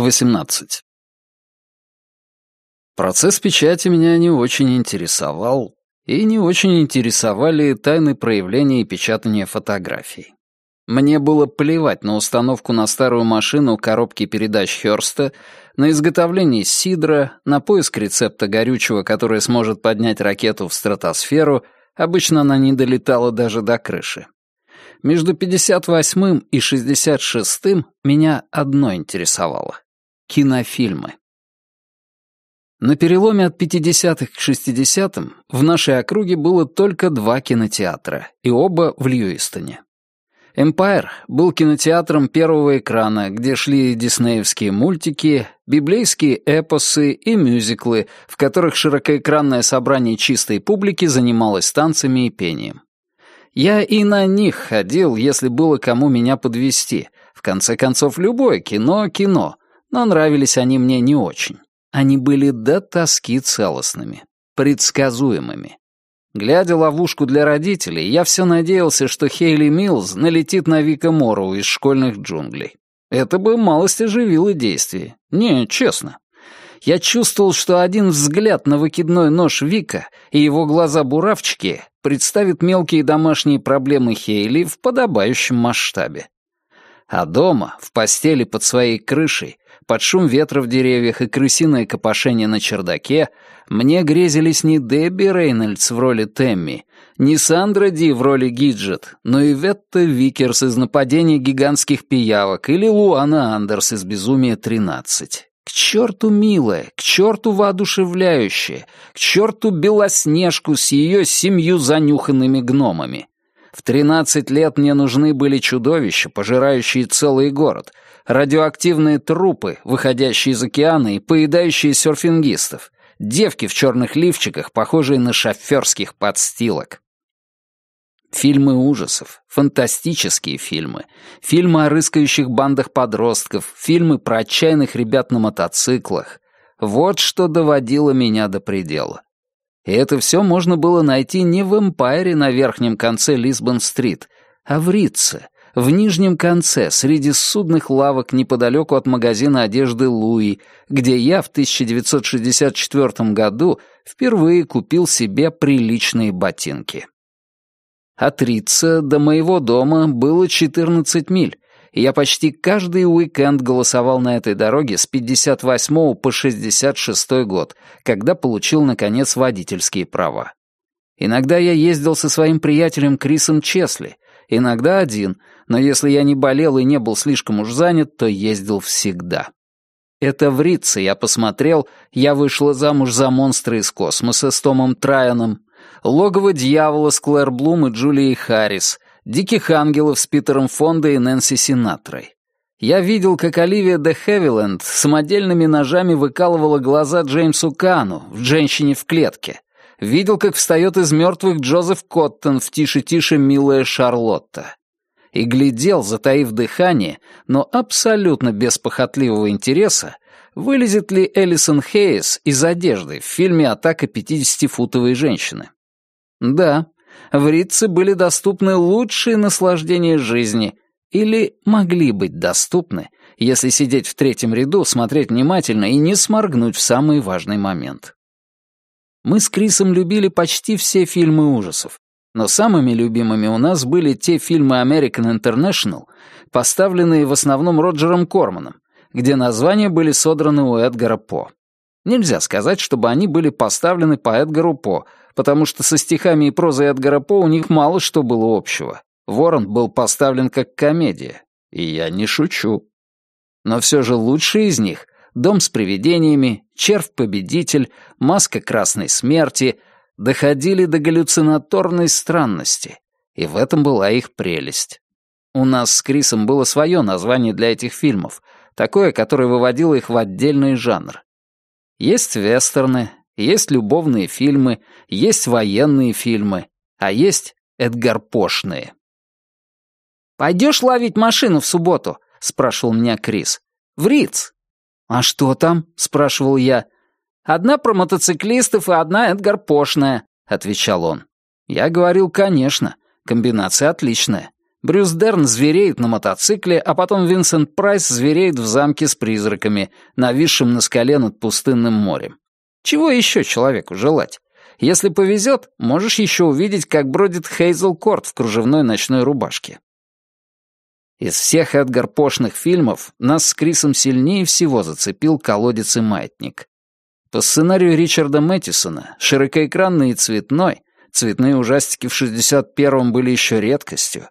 в 18. Процесс печати меня не очень интересовал, и не очень интересовали тайны проявления и печатания фотографий. Мне было плевать на установку на старую машину коробки передач Хёрста, на изготовление сидра, на поиск рецепта горючего, которое сможет поднять ракету в стратосферу, обычно она не долетала даже до крыши. Между 58-м и 66-м меня одно интересовало — кинофильмы. На переломе от 50-х к 60-м в нашей округе было только два кинотеатра, и оба в Льюистоне. «Эмпайр» был кинотеатром первого экрана, где шли диснеевские мультики, библейские эпосы и мюзиклы, в которых широкоэкранное собрание чистой публики занималось танцами и пением. Я и на них ходил, если было кому меня подвести. В конце концов, любое кино — кино, но нравились они мне не очень. Они были до тоски целостными, предсказуемыми. Глядя ловушку для родителей, я все надеялся, что Хейли Милls налетит на Вика Морроу из школьных джунглей. Это бы малость оживило действие. Не, честно. Я чувствовал, что один взгляд на выкидной нож Вика и его глаза-буравчики представит мелкие домашние проблемы Хейли в подобающем масштабе. А дома, в постели под своей крышей, под шум ветра в деревьях и крысиное копошение на чердаке, мне грезились не Дебби Рейнольдс в роли Темми, не Сандра Ди в роли Гиджет, но Иветта Викерс из «Нападения гигантских пиявок» или Луана Андерс из «Безумия 13». К черту милая, к черту воодушевляющая, к черту Белоснежку с ее семью занюханными гномами. В тринадцать лет мне нужны были чудовища, пожирающие целый город, радиоактивные трупы, выходящие из океана и поедающие серфингистов, девки в черных лифчиках, похожие на шоферских подстилок. Фильмы ужасов, фантастические фильмы, фильмы о рыскающих бандах подростков, фильмы про отчаянных ребят на мотоциклах. Вот что доводило меня до предела. И это все можно было найти не в Эмпайре на верхнем конце Лисбон-стрит, а в Ритце, в нижнем конце, среди судных лавок неподалеку от магазина одежды Луи, где я в 1964 году впервые купил себе приличные ботинки. От Рица до моего дома было 14 миль, и я почти каждый уикенд голосовал на этой дороге с 58 по 66 год, когда получил, наконец, водительские права. Иногда я ездил со своим приятелем Крисом Чесли, иногда один, но если я не болел и не был слишком уж занят, то ездил всегда. Это в Рице я посмотрел, я вышла замуж за монстра из космоса с Томом Трайаном, Логово дьявола с Клэр Блум и Джулией Харрис, Диких ангелов с Питером Фонда и Нэнси Синатрой. Я видел, как Оливия де Хевиленд самодельными ножами выкалывала глаза Джеймсу Кану в «Женщине в клетке». Видел, как встает из мертвых Джозеф Коттон в «Тише-тише, милая Шарлотта». И глядел, затаив дыхание, но абсолютно без похотливого интереса, вылезет ли Элисон Хейс из одежды в фильме «Атака 50-футовой женщины». Да, в Ритце были доступны лучшие наслаждения жизни или могли быть доступны, если сидеть в третьем ряду, смотреть внимательно и не сморгнуть в самый важный момент. Мы с Крисом любили почти все фильмы ужасов, но самыми любимыми у нас были те фильмы American International, поставленные в основном Роджером Корманом, где названия были содраны у Эдгара По. Нельзя сказать, чтобы они были поставлены по Эдгару По, потому что со стихами и прозой Эдгара По у них мало что было общего. Ворон был поставлен как комедия, и я не шучу. Но все же лучшие из них — «Дом с привидениями», «Червь-победитель», «Маска красной смерти» — доходили до галлюцинаторной странности, и в этом была их прелесть. У нас с Крисом было свое название для этих фильмов, такое, которое выводило их в отдельный жанр. Есть вестерны, есть любовные фильмы, есть военные фильмы, а есть эдгарпошные. «Пойдешь ловить машину в субботу?» — спрашивал меня Крис. «В Риц». «А что там?» — спрашивал я. «Одна про мотоциклистов и одна эдгарпошная», — отвечал он. Я говорил, конечно, комбинация отличная. Брюс Дерн звереет на мотоцикле, а потом Винсент Прайс звереет в замке с призраками, нависшим на скале над пустынным морем. Чего еще человеку желать? Если повезет, можешь еще увидеть, как бродит Хейзел Корт в кружевной ночной рубашке. Из всех Эдгар Пошных фильмов нас с Крисом сильнее всего зацепил «Колодец и маятник». По сценарию Ричарда Мэттисона, широкоэкранный и цветной, цветные ужастики в 61-м были еще редкостью,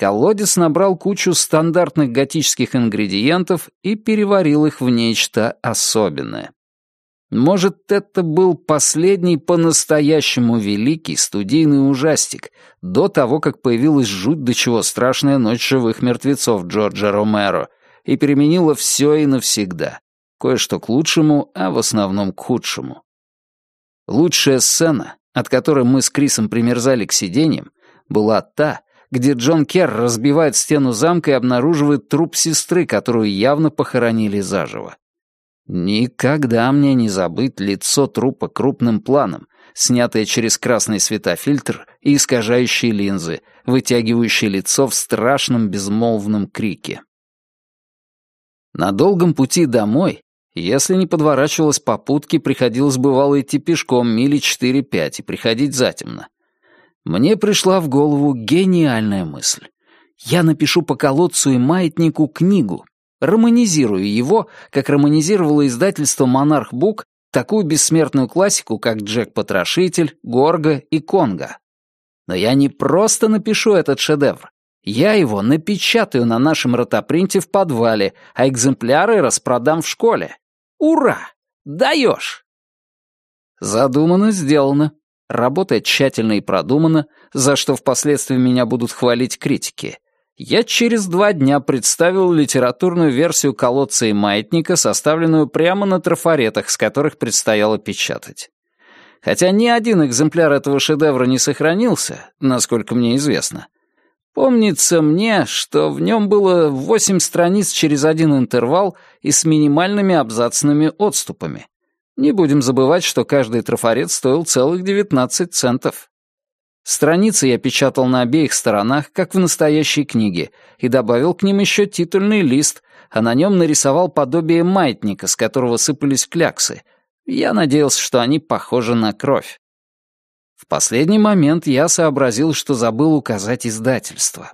колодец набрал кучу стандартных готических ингредиентов и переварил их в нечто особенное. Может, это был последний по-настоящему великий студийный ужастик, до того, как появилась жуть до чего страшная ночь живых мертвецов Джорджа Ромеро и переменила все и навсегда. Кое-что к лучшему, а в основном к худшему. Лучшая сцена, от которой мы с Крисом примерзали к сиденьям, была та, где Джон Керр разбивает стену замка и обнаруживает труп сестры, которую явно похоронили заживо. Никогда мне не забыть лицо трупа крупным планом, снятое через красный светофильтр и искажающие линзы, вытягивающие лицо в страшном безмолвном крике. На долгом пути домой, если не подворачивалась попутки, приходилось бывало идти пешком мили 4-5 и приходить затемно. Мне пришла в голову гениальная мысль. Я напишу по колодцу и маятнику книгу, романизирую его, как романизировало издательство «Монарх Бук» такую бессмертную классику, как «Джек-потрошитель», «Горго» и «Конго». Но я не просто напишу этот шедевр. Я его напечатаю на нашем ротопринте в подвале, а экземпляры распродам в школе. Ура! Даешь! Задумано, сделано. Работа тщательно и продумана, за что впоследствии меня будут хвалить критики — я через два дня представил литературную версию «Колодца и маятника», составленную прямо на трафаретах, с которых предстояло печатать. Хотя ни один экземпляр этого шедевра не сохранился, насколько мне известно. Помнится мне, что в нем было восемь страниц через один интервал и с минимальными абзацными отступами. Не будем забывать, что каждый трафарет стоил целых 19 центов. Страницы я печатал на обеих сторонах, как в настоящей книге, и добавил к ним еще титульный лист, а на нем нарисовал подобие маятника, с которого сыпались кляксы. Я надеялся, что они похожи на кровь. В последний момент я сообразил, что забыл указать издательство.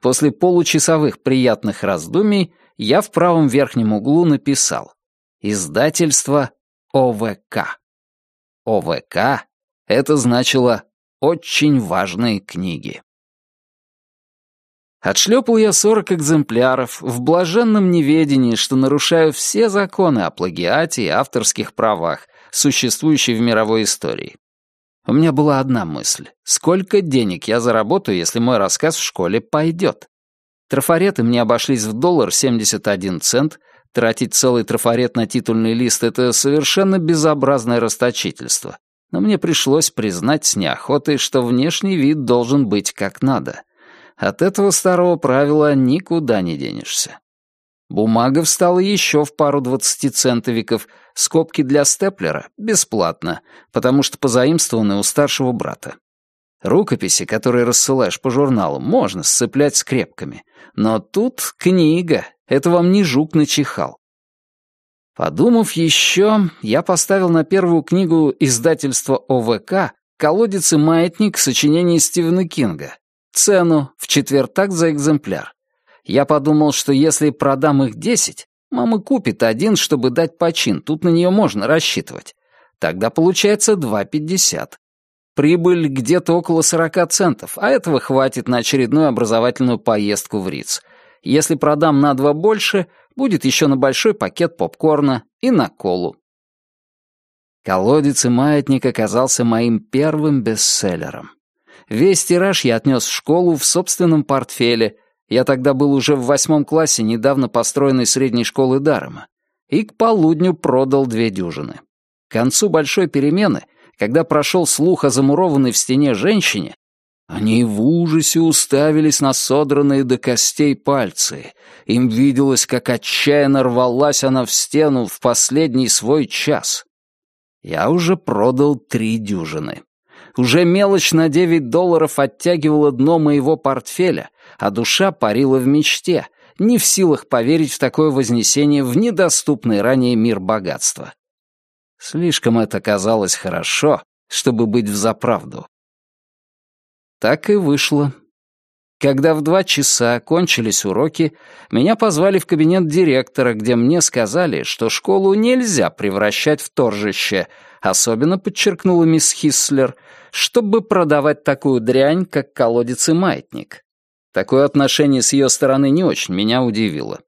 После получасовых приятных раздумий я в правом верхнем углу написал «Издательство ОВК». ОВК — это значило очень важные книги. Отшлепал я сорок экземпляров в блаженном неведении, что нарушаю все законы о плагиате и авторских правах, существующие в мировой истории. У меня была одна мысль. Сколько денег я заработаю, если мой рассказ в школе пойдет? Трафареты мне обошлись в доллар 71 цент. Тратить целый трафарет на титульный лист — это совершенно безобразное расточительство но мне пришлось признать с неохотой, что внешний вид должен быть как надо. От этого старого правила никуда не денешься. Бумага встала еще в пару двадцатицентовиков, скобки для степлера — бесплатно, потому что позаимствованы у старшего брата. Рукописи, которые рассылаешь по журналу, можно сцеплять скрепками. Но тут книга, это вам не жук начихал. Подумав еще, я поставил на первую книгу издательства ОВК «Колодец и маятник» сочинений Стивена Кинга. Цену в четвертак за экземпляр. Я подумал, что если продам их десять, мама купит один, чтобы дать почин, тут на нее можно рассчитывать. Тогда получается два пятьдесят. Прибыль где-то около сорока центов, а этого хватит на очередную образовательную поездку в Риц. Если продам на два больше, Будет еще на большой пакет попкорна и на колу. «Колодец и маятник» оказался моим первым бестселлером. Весь тираж я отнес в школу в собственном портфеле. Я тогда был уже в восьмом классе недавно построенной средней школы Дарома. И к полудню продал две дюжины. К концу большой перемены, когда прошел слух о замурованной в стене женщине, они в ужасе уставились на содранные до костей пальцы. Им виделось, как отчаянно рвалась она в стену в последний свой час. Я уже продал три дюжины. Уже мелочь на 9 долларов оттягивала дно моего портфеля, а душа парила в мечте, не в силах поверить в такое вознесение в недоступный ранее мир богатства. Слишком это казалось хорошо, чтобы быть взаправду. Так и вышло. Когда в два часа кончились уроки, меня позвали в кабинет директора, где мне сказали, что школу нельзя превращать в торжище, особенно, подчеркнула мисс Хисслер, чтобы продавать такую дрянь, как колодец и маятник. Такое отношение с ее стороны не очень меня удивило.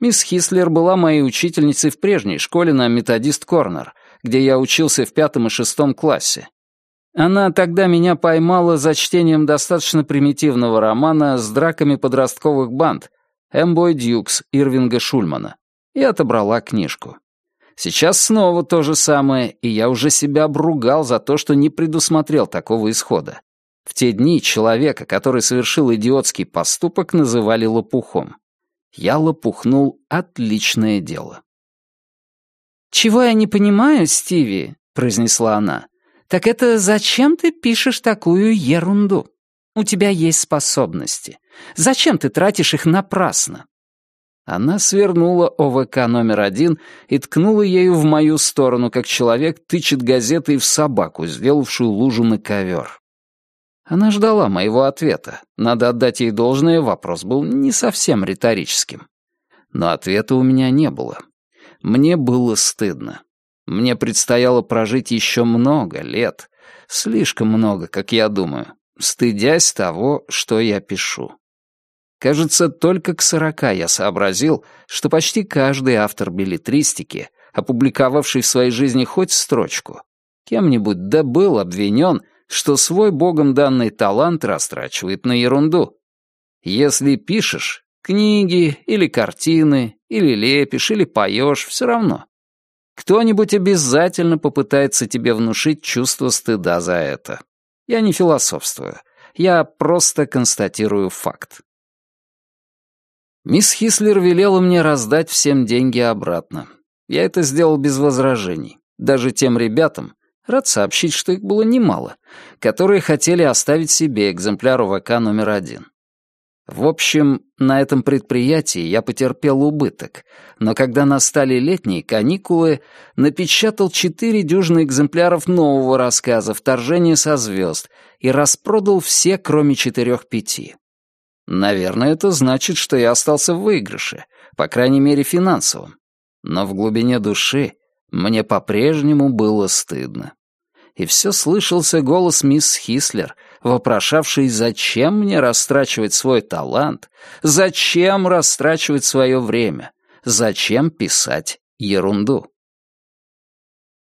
Мисс Хислер была моей учительницей в прежней школе на Методист Корнер, где я учился в пятом и шестом классе. Она тогда меня поймала за чтением достаточно примитивного романа с драками подростковых банд «Эмбой Дьюкс» Ирвинга Шульмана и отобрала книжку. Сейчас снова то же самое, и я уже себя обругал за то, что не предусмотрел такого исхода. В те дни человека, который совершил идиотский поступок, называли лопухом. Я лопухнул отличное дело. «Чего я не понимаю, Стиви», — произнесла она, так это зачем ты пишешь такую ерунду? У тебя есть способности. Зачем ты тратишь их напрасно?» Она свернула ОВК номер один и ткнула ею в мою сторону, как человек тычет газетой в собаку, сделавшую лужу на ковер. Она ждала моего ответа. Надо отдать ей должное, вопрос был не совсем риторическим. Но ответа у меня не было. Мне было стыдно. Мне предстояло прожить еще много лет, слишком много, как я думаю, стыдясь того, что я пишу. Кажется, только к сорока я сообразил, что почти каждый автор билетристики, опубликовавший в своей жизни хоть строчку, кем-нибудь да был обвинен, что свой богом данный талант растрачивает на ерунду. Если пишешь книги или картины, или лепишь, или поешь, все равно. Кто-нибудь обязательно попытается тебе внушить чувство стыда за это. Я не философствую. Я просто констатирую факт. Мисс Хислер велела мне раздать всем деньги обратно. Я это сделал без возражений. Даже тем ребятам, рад сообщить, что их было немало, которые хотели оставить себе экземпляр УВК номер один. В общем, на этом предприятии я потерпел убыток, но когда настали летние каникулы, напечатал четыре дюжины экземпляров нового рассказа «Вторжение со звезд» и распродал все, кроме четырех-пяти. Наверное, это значит, что я остался в выигрыше, по крайней мере финансовом. Но в глубине души мне по-прежнему было стыдно. И все слышался голос мисс Хислер — вопрошавший, зачем мне растрачивать свой талант, зачем растрачивать свое время, зачем писать ерунду.